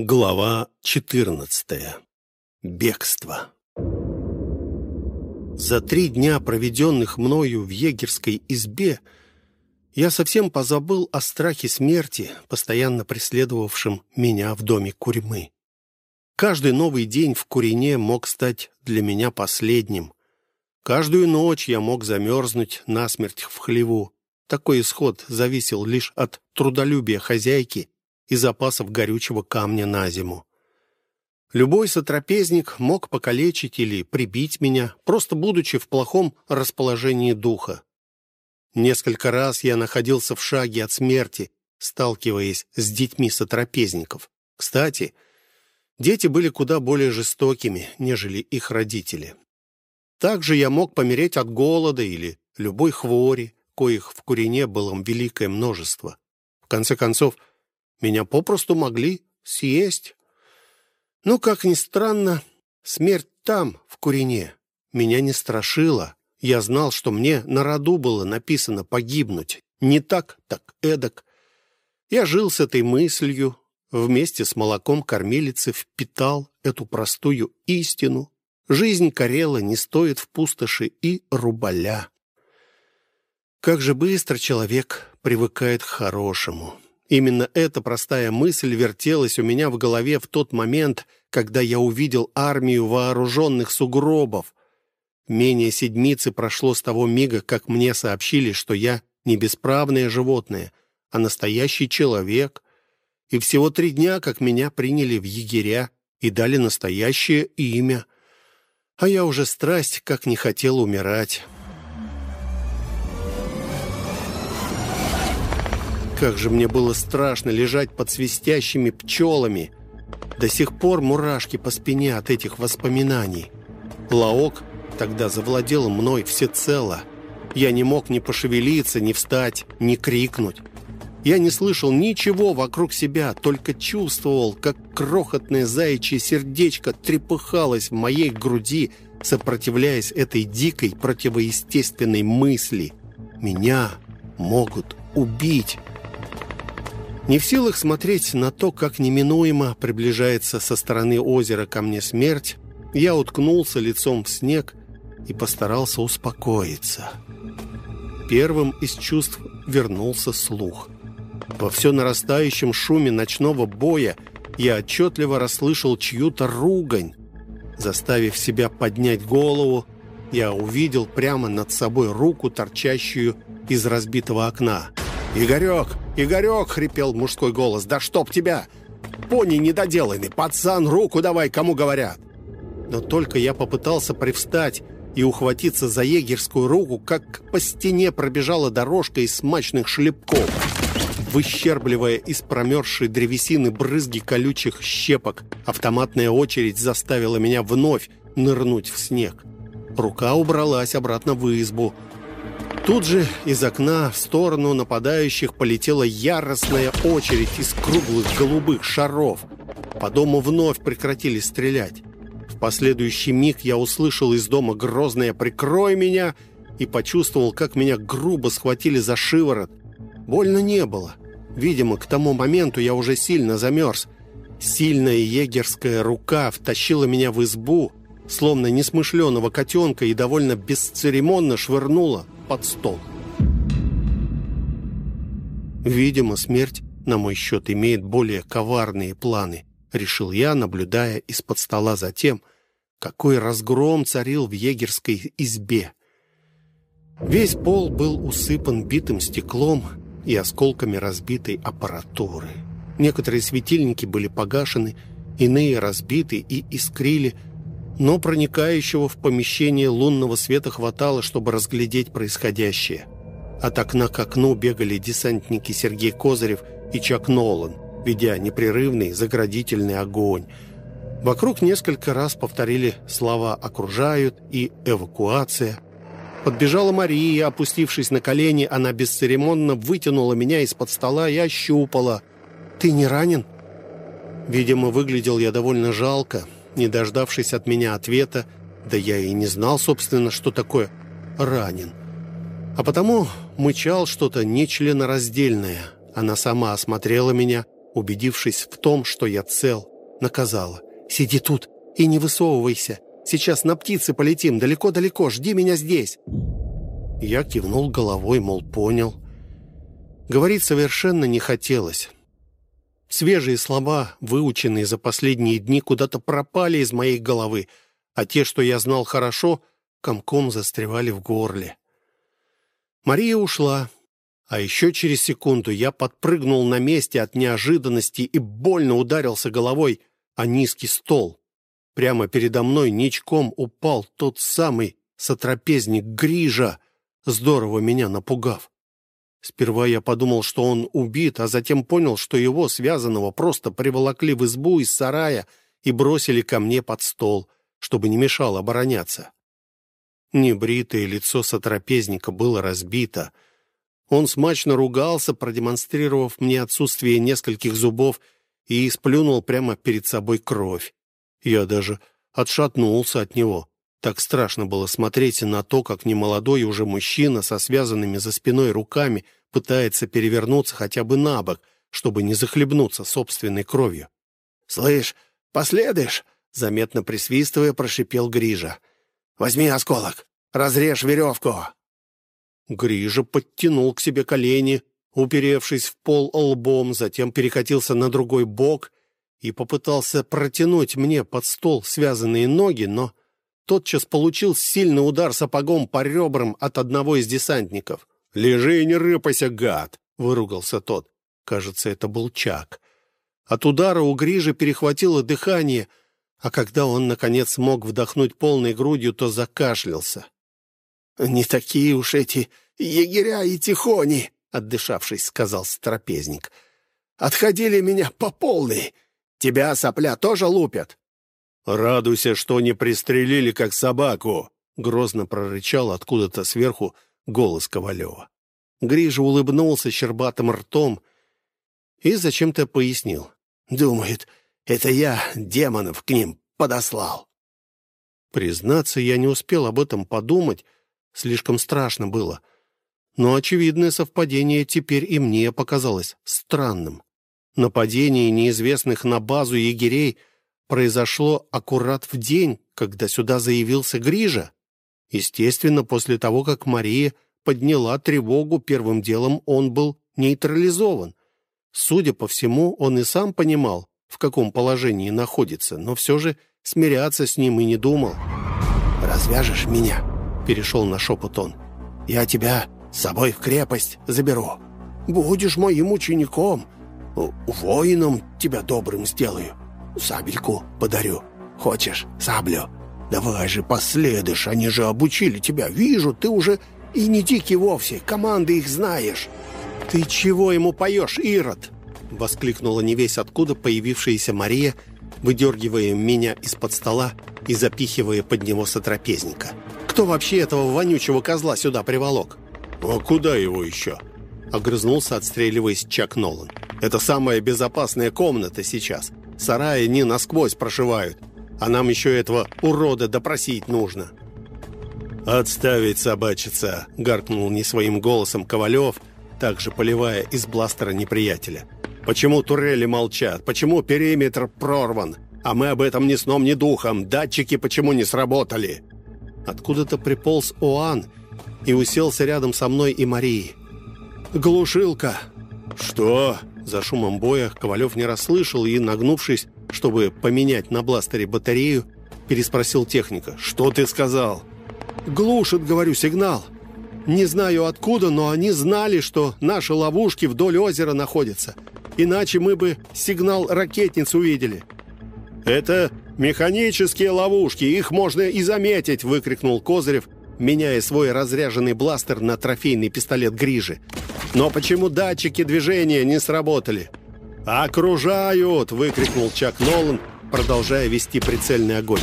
Глава 14. Бегство. За три дня, проведенных мною в егерской избе, я совсем позабыл о страхе смерти, постоянно преследовавшем меня в доме Курьмы. Каждый новый день в Курине мог стать для меня последним. Каждую ночь я мог замерзнуть насмерть в хлеву. Такой исход зависел лишь от трудолюбия хозяйки и запасов горючего камня на зиму. Любой сотрапезник мог покалечить или прибить меня, просто будучи в плохом расположении духа. Несколько раз я находился в шаге от смерти, сталкиваясь с детьми сотрапезников. Кстати, дети были куда более жестокими, нежели их родители. Также я мог помереть от голода или любой хвори, коих в Курине было великое множество. В конце концов, меня попросту могли съесть. Но, как ни странно, смерть там, в Курине, меня не страшила. Я знал, что мне на роду было написано погибнуть. Не так, так эдак. Я жил с этой мыслью, вместе с молоком кормилицы впитал эту простую истину. Жизнь Карела не стоит в пустоши и рубаля. Как же быстро человек привыкает к хорошему. Именно эта простая мысль вертелась у меня в голове в тот момент, когда я увидел армию вооруженных сугробов. Менее седмицы прошло с того мига, как мне сообщили, что я не бесправное животное, а настоящий человек. И всего три дня, как меня приняли в егеря и дали настоящее имя. А я уже страсть, как не хотел умирать». Как же мне было страшно лежать под свистящими пчелами. До сих пор мурашки по спине от этих воспоминаний. Лаок тогда завладел мной всецело. Я не мог ни пошевелиться, ни встать, ни крикнуть. Я не слышал ничего вокруг себя, только чувствовал, как крохотное заячье сердечко трепыхалось в моей груди, сопротивляясь этой дикой противоестественной мысли. «Меня могут убить». Не в силах смотреть на то, как неминуемо приближается со стороны озера ко мне смерть, я уткнулся лицом в снег и постарался успокоиться. Первым из чувств вернулся слух. Во все нарастающем шуме ночного боя я отчетливо расслышал чью-то ругань. Заставив себя поднять голову, я увидел прямо над собой руку, торчащую из разбитого окна. «Игорек! Игорек!» — хрипел мужской голос. «Да чтоб тебя! Пони недоделанный! Пацан, руку давай, кому говорят!» Но только я попытался привстать и ухватиться за егерскую руку, как по стене пробежала дорожка из смачных шлепков, выщербливая из промерзшей древесины брызги колючих щепок. Автоматная очередь заставила меня вновь нырнуть в снег. Рука убралась обратно в избу — Тут же из окна в сторону нападающих полетела яростная очередь из круглых голубых шаров. По дому вновь прекратили стрелять. В последующий миг я услышал из дома грозное «Прикрой меня!» и почувствовал, как меня грубо схватили за шиворот. Больно не было. Видимо, к тому моменту я уже сильно замерз. Сильная егерская рука втащила меня в избу, словно несмышленого котенка, и довольно бесцеремонно швырнула под стол. Видимо, смерть, на мой счет, имеет более коварные планы, решил я, наблюдая из-под стола за тем, какой разгром царил в егерской избе. Весь пол был усыпан битым стеклом и осколками разбитой аппаратуры. Некоторые светильники были погашены, иные разбиты и искрили, но проникающего в помещение лунного света хватало, чтобы разглядеть происходящее. От окна к окну бегали десантники Сергей Козырев и Чак Нолан, ведя непрерывный заградительный огонь. Вокруг несколько раз повторили слова «окружают» и «эвакуация». Подбежала Мария, опустившись на колени, она бесцеремонно вытянула меня из-под стола и ощупала. «Ты не ранен?» Видимо, выглядел я довольно жалко, не дождавшись от меня ответа, да я и не знал, собственно, что такое «ранен». А потому мычал что-то нечленораздельное. Она сама осмотрела меня, убедившись в том, что я цел, наказала. «Сиди тут и не высовывайся. Сейчас на птицы полетим, далеко-далеко, жди меня здесь». Я кивнул головой, мол, понял. Говорить совершенно не хотелось. Свежие слова, выученные за последние дни, куда-то пропали из моей головы, а те, что я знал хорошо, комком застревали в горле. Мария ушла, а еще через секунду я подпрыгнул на месте от неожиданности и больно ударился головой о низкий стол. Прямо передо мной ничком упал тот самый сотрапезник Грижа, здорово меня напугав. Сперва я подумал, что он убит, а затем понял, что его, связанного, просто приволокли в избу из сарая и бросили ко мне под стол, чтобы не мешал обороняться. Небритое лицо сотрапезника было разбито. Он смачно ругался, продемонстрировав мне отсутствие нескольких зубов, и сплюнул прямо перед собой кровь. Я даже отшатнулся от него. Так страшно было смотреть на то, как немолодой уже мужчина со связанными за спиной руками пытается перевернуться хотя бы на бок, чтобы не захлебнуться собственной кровью. «Слышь, последуешь?» — заметно присвистывая, прошипел Грижа. Возьми осколок, разрежь веревку». Грижа подтянул к себе колени, уперевшись в пол лбом, затем перекатился на другой бок и попытался протянуть мне под стол связанные ноги, но тотчас получил сильный удар сапогом по ребрам от одного из десантников. «Лежи и не рыпайся, гад!» — выругался тот. Кажется, это был Чак. От удара у Грижи перехватило дыхание — а когда он, наконец, смог вдохнуть полной грудью, то закашлялся. «Не такие уж эти егеря и тихони», — отдышавшись, сказал страпезник. «Отходили меня по полной. Тебя, сопля, тоже лупят?» «Радуйся, что не пристрелили, как собаку», — грозно прорычал откуда-то сверху голос Ковалева. Грижа улыбнулся щербатым ртом и зачем-то пояснил. «Думает, это я демонов к ним подослал. Признаться, я не успел об этом подумать, слишком страшно было. Но очевидное совпадение теперь и мне показалось странным. Нападение неизвестных на базу егерей произошло аккурат в день, когда сюда заявился Грижа. Естественно, после того, как Мария подняла тревогу, первым делом он был нейтрализован. Судя по всему, он и сам понимал, в каком положении находится, но все же смиряться с ним и не думал. «Развяжешь меня?» — перешел на шепот он. «Я тебя с собой в крепость заберу. Будешь моим учеником. Воином тебя добрым сделаю. Сабельку подарю. Хочешь саблю? Давай же последуешь, они же обучили тебя. Вижу, ты уже и не дикий вовсе, команды их знаешь». «Ты чего ему поешь, Ирод?» — воскликнула невесть откуда появившаяся Мария, выдергивая меня из-под стола и запихивая под него сотрапезника. «Кто вообще этого вонючего козла сюда приволок?» «А куда его еще?» — огрызнулся, отстреливаясь Чак Нолан. «Это самая безопасная комната сейчас. Сараи не насквозь прошивают, а нам еще этого урода допросить нужно». «Отставить, собачица!» — гаркнул не своим голосом Ковалев, также поливая из бластера неприятеля. Почему турели молчат? Почему периметр прорван? А мы об этом ни сном, ни духом. Датчики почему не сработали?» Откуда-то приполз Оан и уселся рядом со мной и Марией. «Глушилка!» «Что?» За шумом боя Ковалев не расслышал и, нагнувшись, чтобы поменять на бластере батарею, переспросил техника. «Что ты сказал?» «Глушит, говорю, сигнал. Не знаю откуда, но они знали, что наши ловушки вдоль озера находятся иначе мы бы сигнал ракетниц увидели». «Это механические ловушки, их можно и заметить!» — выкрикнул Козырев, меняя свой разряженный бластер на трофейный пистолет Грижи. «Но почему датчики движения не сработали?» «Окружают!» — выкрикнул Чак Нолан, продолжая вести прицельный огонь.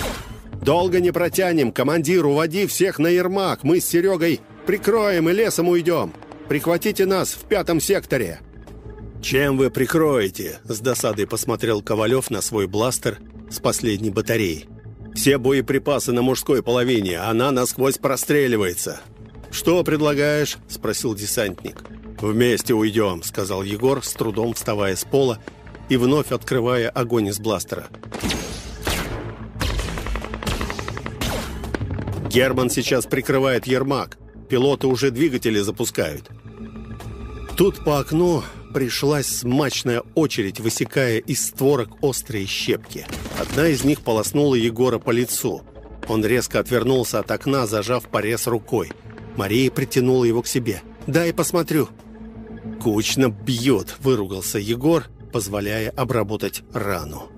«Долго не протянем! Командир, уводи всех на Ермак! Мы с Серегой прикроем и лесом уйдем! Прихватите нас в пятом секторе!» «Чем вы прикроете?» — с досадой посмотрел Ковалев на свой бластер с последней батареей. «Все боеприпасы на мужской половине, она насквозь простреливается». «Что предлагаешь?» — спросил десантник. «Вместе уйдем», — сказал Егор, с трудом вставая с пола и вновь открывая огонь из бластера. Герман сейчас прикрывает Ермак. Пилоты уже двигатели запускают. Тут по окну пришлась смачная очередь, высекая из створок острые щепки. Одна из них полоснула Егора по лицу. Он резко отвернулся от окна, зажав порез рукой. Мария притянула его к себе. «Дай посмотрю». «Кучно бьет», — выругался Егор, позволяя обработать рану.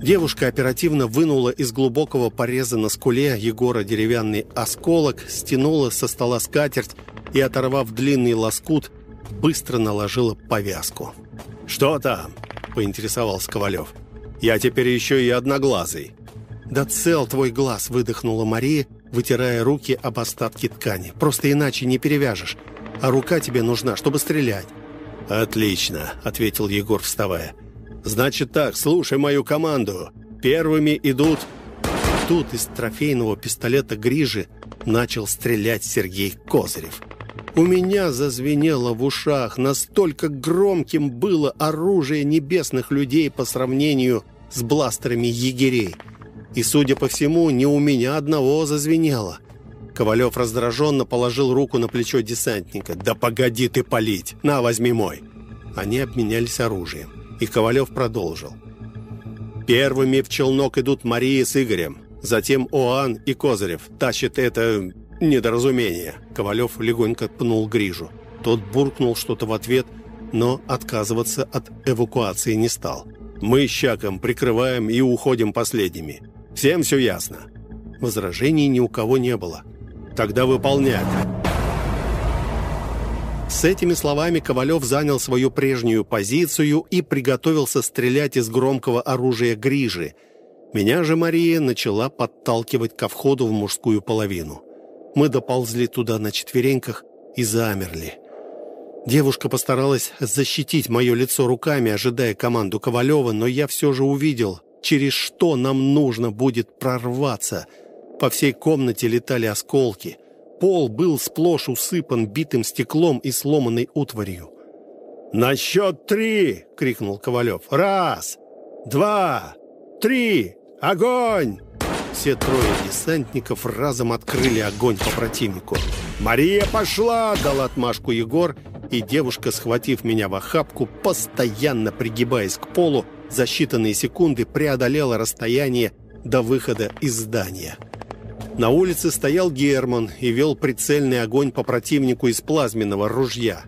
Девушка оперативно вынула из глубокого пореза на скуле Егора деревянный осколок, стянула со стола скатерть и, оторвав длинный лоскут, быстро наложила повязку. «Что там?» – поинтересовался Ковалев. «Я теперь еще и одноглазый». «Да цел твой глаз!» – выдохнула Мария, вытирая руки об остатки ткани. «Просто иначе не перевяжешь. А рука тебе нужна, чтобы стрелять». «Отлично», – ответил Егор, вставая. «Значит так, слушай мою команду. Первыми идут...» Тут из трофейного пистолета Грижи начал стрелять Сергей Козырев. У меня зазвенело в ушах, настолько громким было оружие небесных людей по сравнению с бластерами егерей. И, судя по всему, не у меня одного зазвенело. Ковалев раздраженно положил руку на плечо десантника. «Да погоди ты палить! На, возьми мой!» Они обменялись оружием и Ковалев продолжил. Первыми в челнок идут Мария с Игорем, затем Оан и Козырев. Тащит это недоразумение. Ковалев легонько пнул Грижу. Тот буркнул что-то в ответ, но отказываться от эвакуации не стал. Мы с прикрываем и уходим последними. Всем все ясно. Возражений ни у кого не было. Тогда выполнять. С этими словами Ковалев занял свою прежнюю позицию и приготовился стрелять из громкого оружия Грижи. Меня же Мария начала подталкивать ко входу в мужскую половину. Мы доползли туда на четвереньках и замерли. Девушка постаралась защитить мое лицо руками, ожидая команду Ковалева, но я все же увидел, через что нам нужно будет прорваться. По всей комнате летали осколки — Пол был сплошь усыпан битым стеклом и сломанной утварью. «На счет три!» — крикнул Ковалев. «Раз! Два! Три! Огонь!» Все трое десантников разом открыли огонь по противнику. «Мария пошла!» — дал отмашку Егор, и девушка, схватив меня в охапку, постоянно пригибаясь к полу, за считанные секунды преодолела расстояние до выхода из здания. На улице стоял Герман и вел прицельный огонь по противнику из плазменного ружья.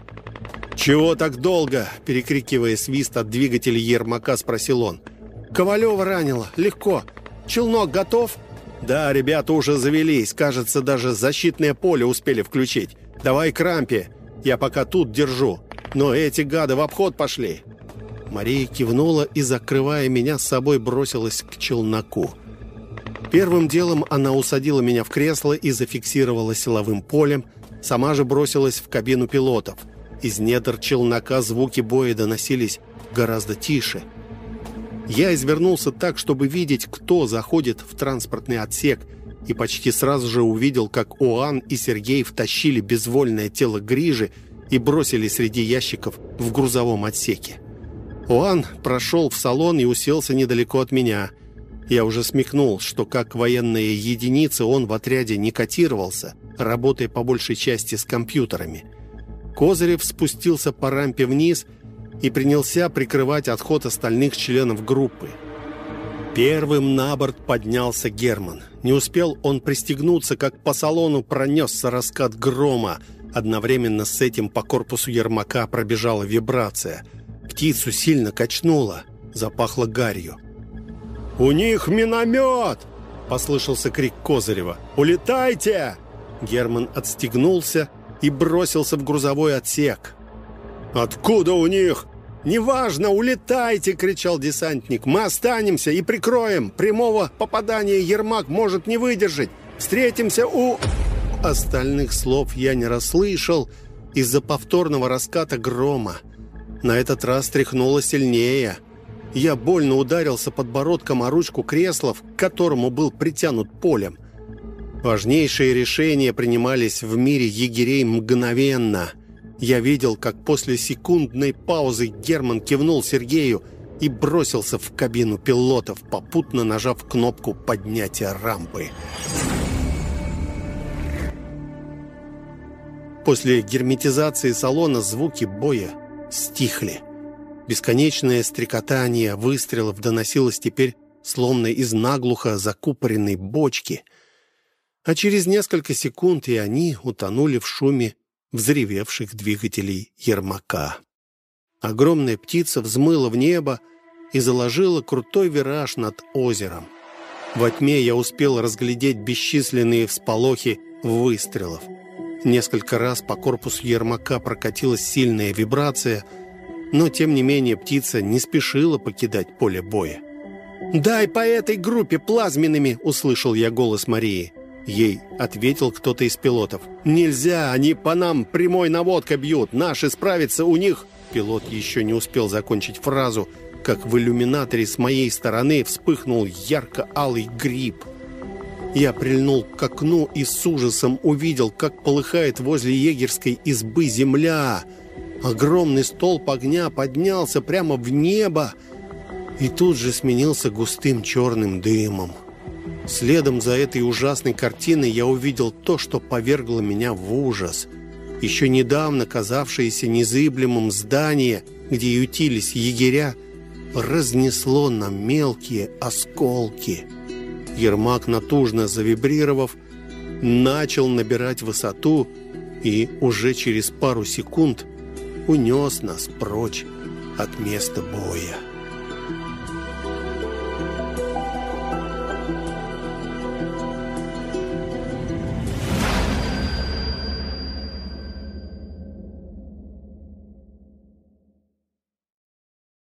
«Чего так долго?» – перекрикивая свист от двигателя Ермака, спросил он. «Ковалева ранило. Легко. Челнок готов?» «Да, ребята уже завелись. Кажется, даже защитное поле успели включить. Давай к рампе. Я пока тут держу. Но эти гады в обход пошли». Мария кивнула и, закрывая меня с собой, бросилась к челноку. Первым делом она усадила меня в кресло и зафиксировала силовым полем, сама же бросилась в кабину пилотов. Из недр челнока звуки боя доносились гораздо тише. Я извернулся так, чтобы видеть, кто заходит в транспортный отсек, и почти сразу же увидел, как Оан и Сергей втащили безвольное тело Грижи и бросили среди ящиков в грузовом отсеке. Оан прошел в салон и уселся недалеко от меня – я уже смекнул, что как военная единица он в отряде не котировался, работая по большей части с компьютерами. Козырев спустился по рампе вниз и принялся прикрывать отход остальных членов группы. Первым на борт поднялся Герман. Не успел он пристегнуться, как по салону пронесся раскат грома. Одновременно с этим по корпусу Ермака пробежала вибрация. Птицу сильно качнуло, запахло гарью. «У них миномет!» – послышался крик Козырева. «Улетайте!» Герман отстегнулся и бросился в грузовой отсек. «Откуда у них?» «Неважно, улетайте!» – кричал десантник. «Мы останемся и прикроем! Прямого попадания Ермак может не выдержать! Встретимся у...» Остальных слов я не расслышал из-за повторного раската грома. На этот раз тряхнуло сильнее – я больно ударился подбородком о ручку кресла, к которому был притянут полем. Важнейшие решения принимались в мире егерей мгновенно. Я видел, как после секундной паузы Герман кивнул Сергею, и бросился в кабину пилотов, попутно нажав кнопку поднятия рампы. После герметизации салона звуки боя стихли. Бесконечное стрекотание выстрелов доносилось теперь словно из наглухо закупоренной бочки. А через несколько секунд и они утонули в шуме взревевших двигателей Ермака. Огромная птица взмыла в небо и заложила крутой вираж над озером. Во тьме я успел разглядеть бесчисленные всполохи выстрелов. Несколько раз по корпусу Ермака прокатилась сильная вибрация, но, тем не менее, птица не спешила покидать поле боя. «Дай по этой группе плазменными!» — услышал я голос Марии. Ей ответил кто-то из пилотов. «Нельзя, они по нам прямой наводкой бьют. Наши справятся, у них...» Пилот еще не успел закончить фразу, как в иллюминаторе с моей стороны вспыхнул ярко-алый гриб. Я прильнул к окну и с ужасом увидел, как полыхает возле егерской избы земля. Огромный столб огня поднялся прямо в небо и тут же сменился густым черным дымом. Следом за этой ужасной картиной я увидел то, что повергло меня в ужас. Еще недавно казавшееся незыблемым здание, где ютились егеря, разнесло на мелкие осколки. Ермак, натужно завибрировав, начал набирать высоту и уже через пару секунд унес нас прочь от места боя.